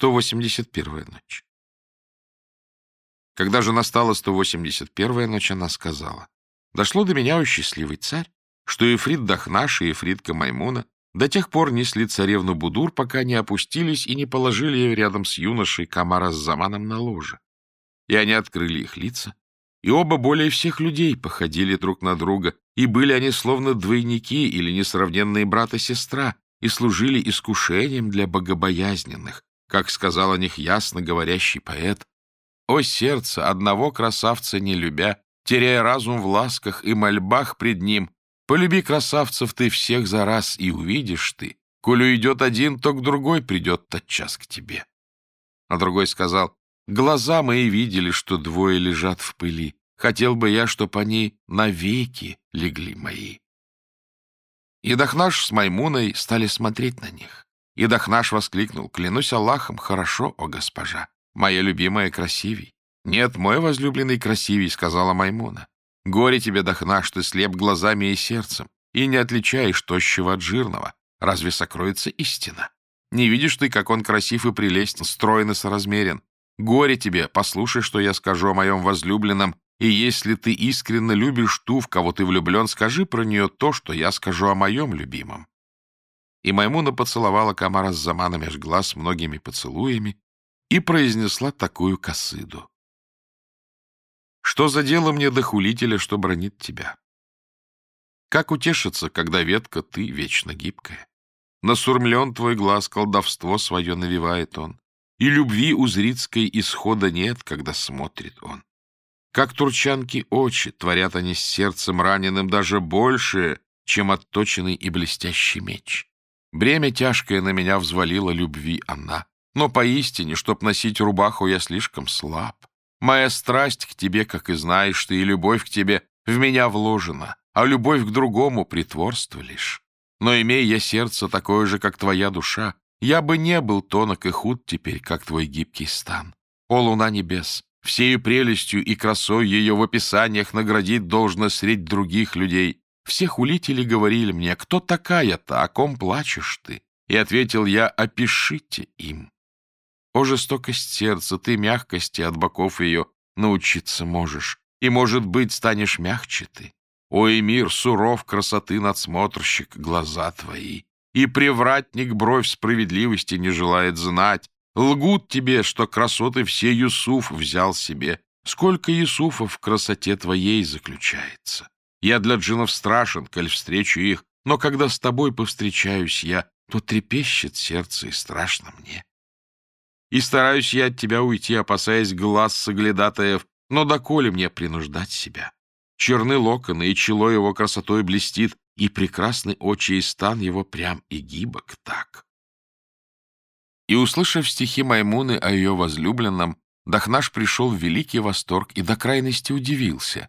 181-я ночь. Когда же настала 181-я ночь, она сказала, «Дошло до меня, о счастливый царь, что Ифрит Дахнаш и Ифритка Маймуна до тех пор несли царевну Будур, пока не опустились и не положили ее рядом с юношей Камара с Заманом на ложе. И они открыли их лица, и оба более всех людей походили друг на друга, и были они словно двойники или несравненные брат и сестра, и служили искушением для богобоязненных, как сказал о них ясно говорящий поэт. «О сердце, одного красавца не любя, теряя разум в ласках и мольбах пред ним, полюби красавцев ты всех за раз, и увидишь ты, коль уйдет один, то к другой придет тотчас к тебе». А другой сказал, «Глаза мои видели, что двое лежат в пыли. Хотел бы я, чтоб они навеки легли мои». И Дахнаш с Маймуной стали смотреть на них. И Дахнаш воскликнул, «Клянусь Аллахом, хорошо, о госпожа, моя любимая красивей». «Нет, мой возлюбленный красивей», — сказала Маймуна. «Горе тебе, Дахнаш, ты слеп глазами и сердцем, и не отличаешь тощего от жирного. Разве сокроется истина? Не видишь ты, как он красив и прелестен, строен и соразмерен? Горе тебе, послушай, что я скажу о моем возлюбленном, и если ты искренне любишь ту, в кого ты влюблен, скажи про нее то, что я скажу о моем любимом. И Маймуна поцеловала Камара с Замана меж глаз многими поцелуями и произнесла такую косыду. «Что за дело мне до хулителя, что бронит тебя? Как утешиться, когда ветка ты вечно гибкая? Насурмлен твой глаз, колдовство свое навевает он, и любви у зрицкой исхода нет, когда смотрит он. Как турчанки очи, творят они с сердцем раненым даже больше, чем отточенный и блестящий меч. Бремя тяжкое на меня взвалила любви она. Но поистине, чтоб носить рубаху, я слишком слаб. Моя страсть к тебе, как и знаешь ты, и любовь к тебе в меня вложена, а любовь к другому — притворство лишь. Но имея я сердце такое же, как твоя душа, я бы не был тонок и худ теперь, как твой гибкий стан. О, луна небес, Всею прелестью и красой ее в описаниях наградить должно средь других людей. Все хулители говорили мне, кто такая-то, о ком плачешь ты? И ответил я, опишите им. О, жестокость сердца, ты мягкости от боков ее научиться можешь, и, может быть, станешь мягче ты. О, и мир, суров красоты надсмотрщик, глаза твои, и привратник бровь справедливости не желает знать, Лгут тебе, что красоты все Юсуф взял себе. Сколько Юсуфов в красоте твоей заключается. Я для джинов страшен, коль встречу их, но когда с тобой повстречаюсь я, то трепещет сердце и страшно мне. И стараюсь я от тебя уйти, опасаясь глаз соглядатаев, но доколе мне принуждать себя? Черны локоны, и чело его красотой блестит, и прекрасный очи и стан его прям и гибок так. И, услышав стихи Маймуны о ее возлюбленном, Дахнаш пришел в великий восторг и до крайности удивился.